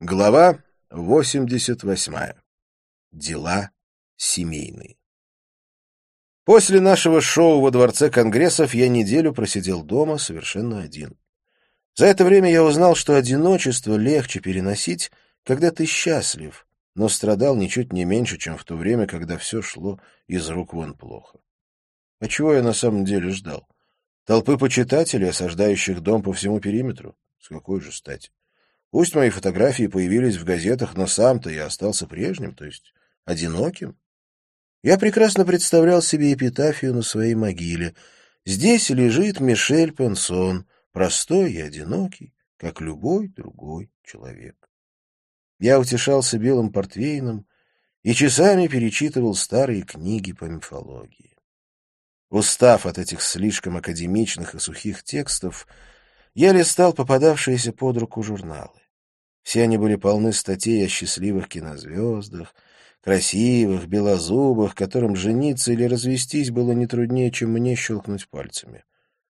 Глава 88. Дела семейные. После нашего шоу во Дворце Конгрессов я неделю просидел дома совершенно один. За это время я узнал, что одиночество легче переносить, когда ты счастлив, но страдал ничуть не меньше, чем в то время, когда все шло из рук вон плохо. А чего я на самом деле ждал? Толпы почитателей, осаждающих дом по всему периметру? С какой же стати? Пусть мои фотографии появились в газетах, но сам-то я остался прежним, то есть одиноким. Я прекрасно представлял себе эпитафию на своей могиле. Здесь лежит Мишель Пенсон, простой и одинокий, как любой другой человек. Я утешался белым портвейном и часами перечитывал старые книги по мифологии. Устав от этих слишком академичных и сухих текстов, я листал попадавшиеся под руку журналы. Все они были полны статей о счастливых кинозвездах, красивых, белозубых, которым жениться или развестись было не труднее, чем мне щелкнуть пальцами.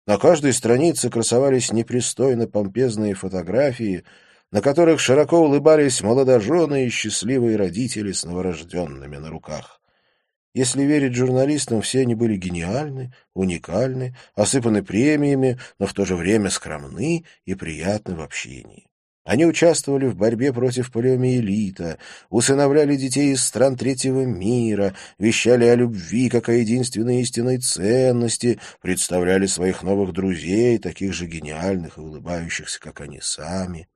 На каждой странице красовались непристойно помпезные фотографии, на которых широко улыбались молодожены и счастливые родители с новорожденными на руках. Если верить журналистам, все они были гениальны, уникальны, осыпаны премиями, но в то же время скромны и приятны в общении. Они участвовали в борьбе против полиомиелита, усыновляли детей из стран третьего мира, вещали о любви как о единственной истинной ценности, представляли своих новых друзей, таких же гениальных и улыбающихся, как они сами.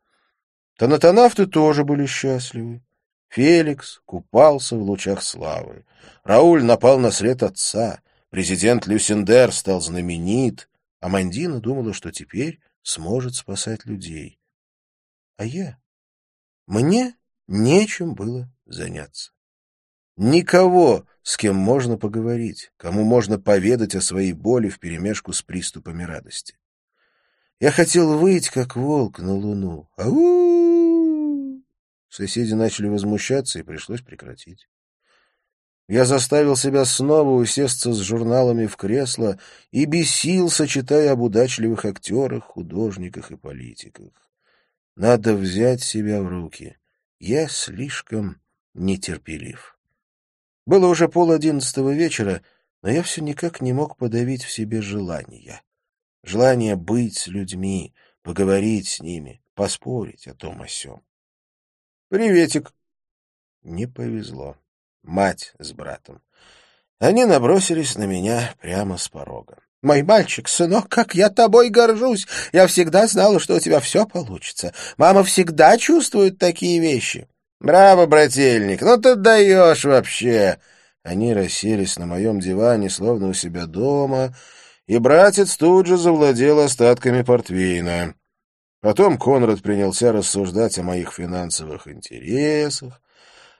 Танатонавты тоже были счастливы. Феликс купался в лучах славы. Рауль напал на след отца. Президент Люсендер стал знаменит. А Мандина думала, что теперь сможет спасать людей. А я? Мне нечем было заняться. Никого, с кем можно поговорить, кому можно поведать о своей боли вперемешку с приступами радости. Я хотел выйти, как волк на луну. Ау! Соседи начали возмущаться, и пришлось прекратить. Я заставил себя снова усесться с журналами в кресло и бесился, читая об удачливых актерах, художниках и политиках. Надо взять себя в руки. Я слишком нетерпелив. Было уже пол одиннадцатого вечера, но я все никак не мог подавить в себе желания. Желание быть с людьми, поговорить с ними, поспорить о том о сём. «Приветик». Не повезло. Мать с братом. Они набросились на меня прямо с порога. «Мой мальчик, сынок, как я тобой горжусь! Я всегда знала, что у тебя все получится. Мама всегда чувствует такие вещи». «Браво, брательник! Ну ты даешь вообще!» Они расселись на моем диване, словно у себя дома, и братец тут же завладел остатками портвейна. Потом Конрад принялся рассуждать о моих финансовых интересах,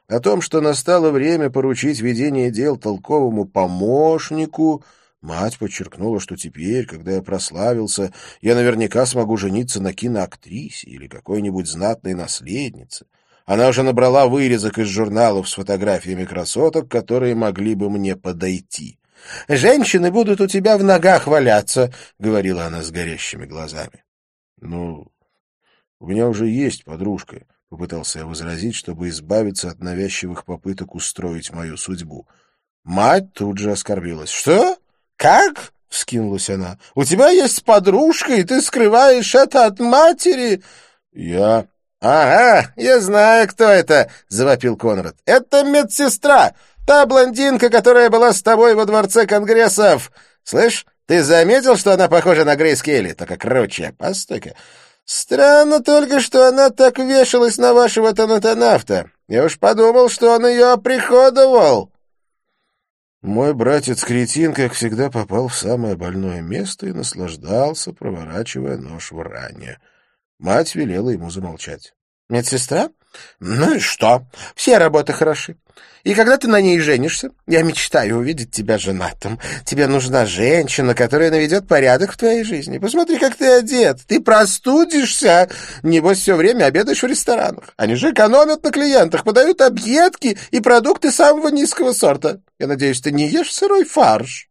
о том, что настало время поручить ведение дел толковому помощнику. Мать подчеркнула, что теперь, когда я прославился, я наверняка смогу жениться на киноактрисе или какой-нибудь знатной наследнице. Она уже набрала вырезок из журналов с фотографиями красоток, которые могли бы мне подойти. «Женщины будут у тебя в ногах валяться», — говорила она с горящими глазами. «Ну, у меня уже есть подружка, — попытался я возразить, чтобы избавиться от навязчивых попыток устроить мою судьбу. Мать тут же оскорбилась. — Что? Как? — вскинулась она. — У тебя есть подружка, и ты скрываешь это от матери? — Я... — Ага, я знаю, кто это, — завопил Конрад. — Это медсестра, та блондинка, которая была с тобой во дворце конгрессов. Слышь, ты заметил, что она похожа на Грейс Келли, только круче? Постой-ка. Странно только, что она так вешалась на вашего тонатонавта. Я уж подумал, что он ее оприходовал. Мой братец-кретин, как всегда, попал в самое больное место и наслаждался, проворачивая нож в ране. Мать велела ему замолчать. — Медсестра? Ну и что? Все работы хороши. И когда ты на ней женишься, я мечтаю увидеть тебя женатым. Тебе нужна женщина, которая наведет порядок в твоей жизни. Посмотри, как ты одет. Ты простудишься. Небось, все время обедаешь в ресторанах. Они же экономят на клиентах, подают объедки и продукты самого низкого сорта. Я надеюсь, ты не ешь сырой фарш.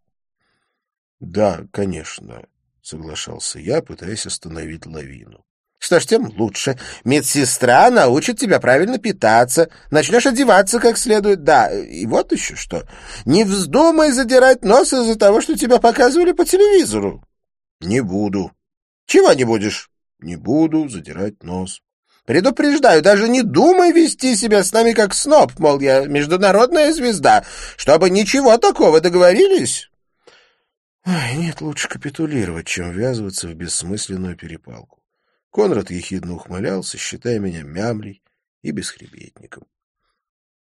— Да, конечно, — соглашался я, пытаясь остановить лавину. Что ж, тем лучше. Медсестра научит тебя правильно питаться, начнешь одеваться как следует. Да, и вот еще что. Не вздумай задирать нос из-за того, что тебя показывали по телевизору. Не буду. Чего не будешь? Не буду задирать нос. Предупреждаю, даже не думай вести себя с нами как сноб, мол, я международная звезда. Чтобы ничего такого, договорились? Ой, нет, лучше капитулировать, чем ввязываться в бессмысленную перепалку. Конрад ехидно ухмылялся, считая меня мямлей и бесхребетником.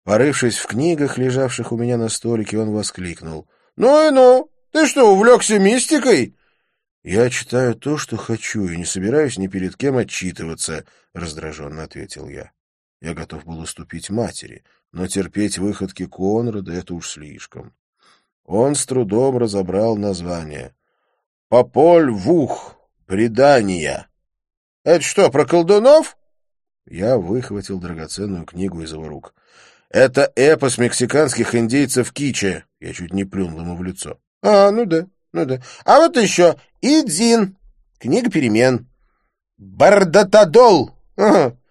Порывшись в книгах, лежавших у меня на столике, он воскликнул. — Ну и ну! Ты что, увлекся мистикой? — Я читаю то, что хочу, и не собираюсь ни перед кем отчитываться, — раздраженно ответил я. Я готов был уступить матери, но терпеть выходки Конрада — это уж слишком. Он с трудом разобрал название. «Пополь Вух. Предания». Это что, про колдунов? Я выхватил драгоценную книгу из его рук. Это эпос мексиканских индейцев Киче. Я чуть не плюнул ему в лицо. А, ну да, ну да. А вот еще Идзин. Книга перемен. Бардатадол.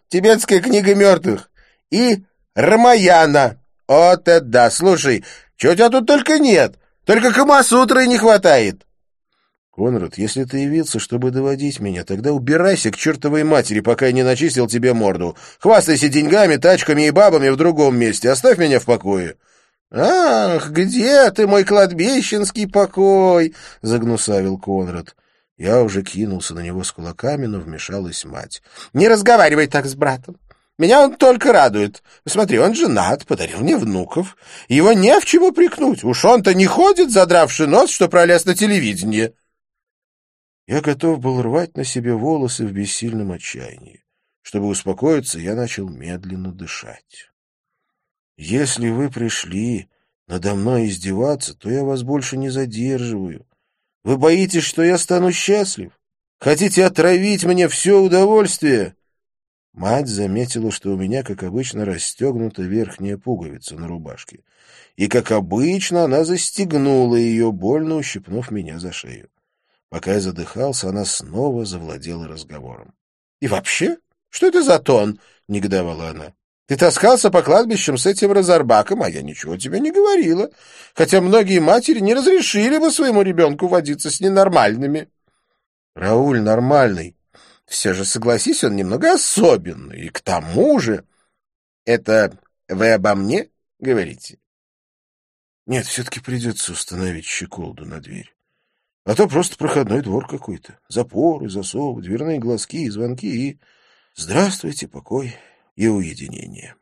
Тибетская книга мертвых. И Рамаяна. Вот это да. Слушай, чего у тебя тут только нет? Только Камасутры не хватает. Конрад, если ты явился, чтобы доводить меня, тогда убирайся к чертовой матери, пока я не начистил тебе морду. Хвастайся деньгами, тачками и бабами в другом месте. Оставь меня в покое. — Ах, где ты, мой кладбищенский покой? — загнусавил Конрад. Я уже кинулся на него с кулаками, но вмешалась мать. — Не разговаривай так с братом. Меня он только радует. Смотри, он женат, подарил мне внуков. Его не в чему прикнуть. Уж он-то не ходит, задравший нос, что пролез на телевидение. Я готов был рвать на себе волосы в бессильном отчаянии. Чтобы успокоиться, я начал медленно дышать. «Если вы пришли надо мной издеваться, то я вас больше не задерживаю. Вы боитесь, что я стану счастлив? Хотите отравить мне все удовольствие?» Мать заметила, что у меня, как обычно, расстегнута верхняя пуговица на рубашке. И, как обычно, она застегнула ее, больно ущипнув меня за шею. Пока я задыхался, она снова завладела разговором. — И вообще? Что это за тон? — негодовала она. — Ты таскался по кладбищам с этим разорбаком, а я ничего тебе не говорила. Хотя многие матери не разрешили бы своему ребенку водиться с ненормальными. — Рауль нормальный. Все же, согласись, он немного особенный. И к тому же... Это вы обо мне говорите? Нет, все-таки придется установить щеколду на дверь. А то просто проходной двор какой-то. Запоры, засовы, дверные глазки и звонки и... Здравствуйте, покой и уединение.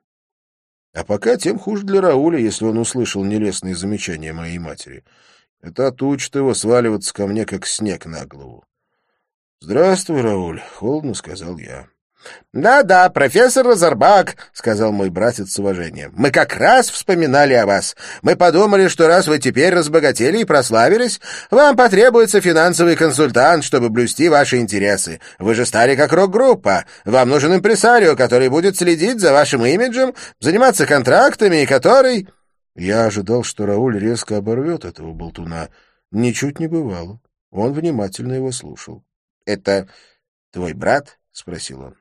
А пока тем хуже для Рауля, если он услышал нелестные замечания моей матери. Это отучит его сваливаться ко мне, как снег на голову. — Здравствуй, Рауль, — холодно сказал я. «Да-да, профессор Разорбак», — сказал мой братец с уважением. «Мы как раз вспоминали о вас. Мы подумали, что раз вы теперь разбогатели и прославились, вам потребуется финансовый консультант, чтобы блюсти ваши интересы. Вы же стали как рок-группа. Вам нужен импресарио, который будет следить за вашим имиджем, заниматься контрактами и который...» Я ожидал, что Рауль резко оборвет этого болтуна. Ничуть не бывало. Он внимательно его слушал. «Это твой брат?» — спросил он.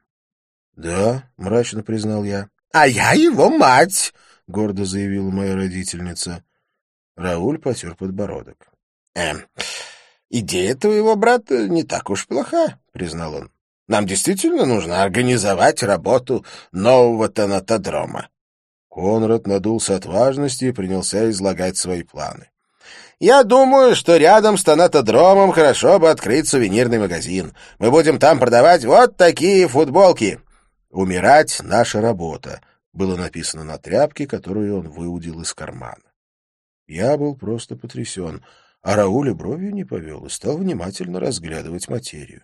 «Да», — мрачно признал я. «А я его мать», — гордо заявила моя родительница. Рауль потер подбородок. «Эм, идея твоего брата не так уж плоха», — признал он. «Нам действительно нужно организовать работу нового тонатодрома». Конрад надулся от важности и принялся излагать свои планы. Я думаю, что рядом с тонатодромом хорошо бы открыть сувенирный магазин. Мы будем там продавать вот такие футболки. «Умирать — наша работа», — было написано на тряпке, которую он выудил из кармана. Я был просто потрясен, а Рауль бровью не повел и стал внимательно разглядывать материю.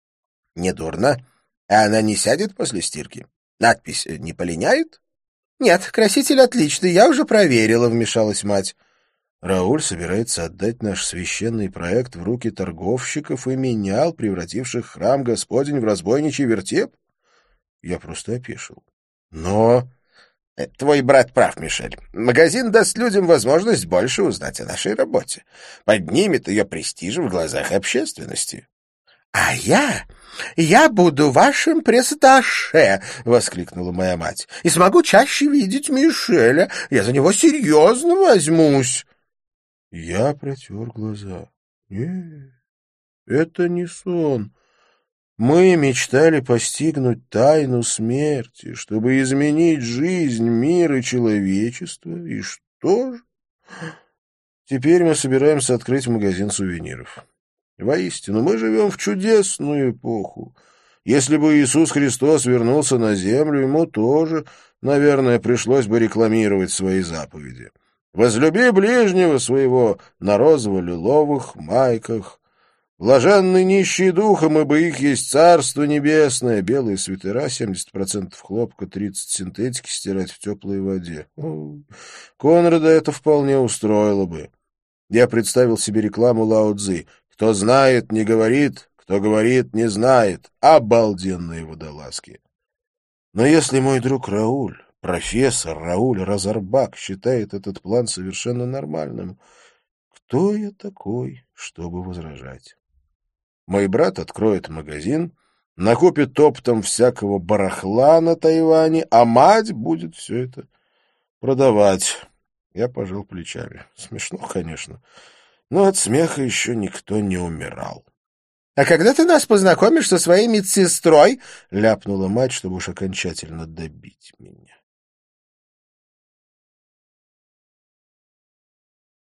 — Недурно. А она не сядет после стирки? Надпись не полиняет? — Нет, краситель отличный, я уже проверила, — вмешалась мать. Рауль собирается отдать наш священный проект в руки торговщиков и менял, превративших храм Господень в разбойничий вертеп? Я просто опешил. Но... Э, твой брат прав, Мишель. Магазин даст людям возможность больше узнать о нашей работе. Поднимет ее престиж в глазах общественности. А я... «Я буду вашим пресс-атташе!» — воскликнула моя мать. «И смогу чаще видеть Мишеля. Я за него серьезно возьмусь!» Я протер глаза. «Нет, это не сон. Мы мечтали постигнуть тайну смерти, чтобы изменить жизнь, мир и человечество. И что же? Теперь мы собираемся открыть магазин сувениров. Воистину, мы живем в чудесную эпоху. Если бы Иисус Христос вернулся на землю, ему тоже, наверное, пришлось бы рекламировать свои заповеди. «Возлюби ближнего своего на розово-лиловых майках, Блаженны нищие духом, ибо их есть царство небесное. Белые свитера, 70% хлопка, 30% синтетики стирать в теплой воде. Конрада это вполне устроило бы. Я представил себе рекламу Лао Цзи. Кто знает, не говорит, кто говорит, не знает. Обалденные водолазки. Но если мой друг Рауль, профессор Рауль Разарбак, считает этот план совершенно нормальным, кто я такой, чтобы возражать? Мой брат откроет магазин, накупит оптом всякого барахла на Тайване, а мать будет все это продавать. Я пожал плечами. Смешно, конечно, но от смеха еще никто не умирал. — А когда ты нас познакомишь со своей медсестрой? — ляпнула мать, чтобы уж окончательно добить меня.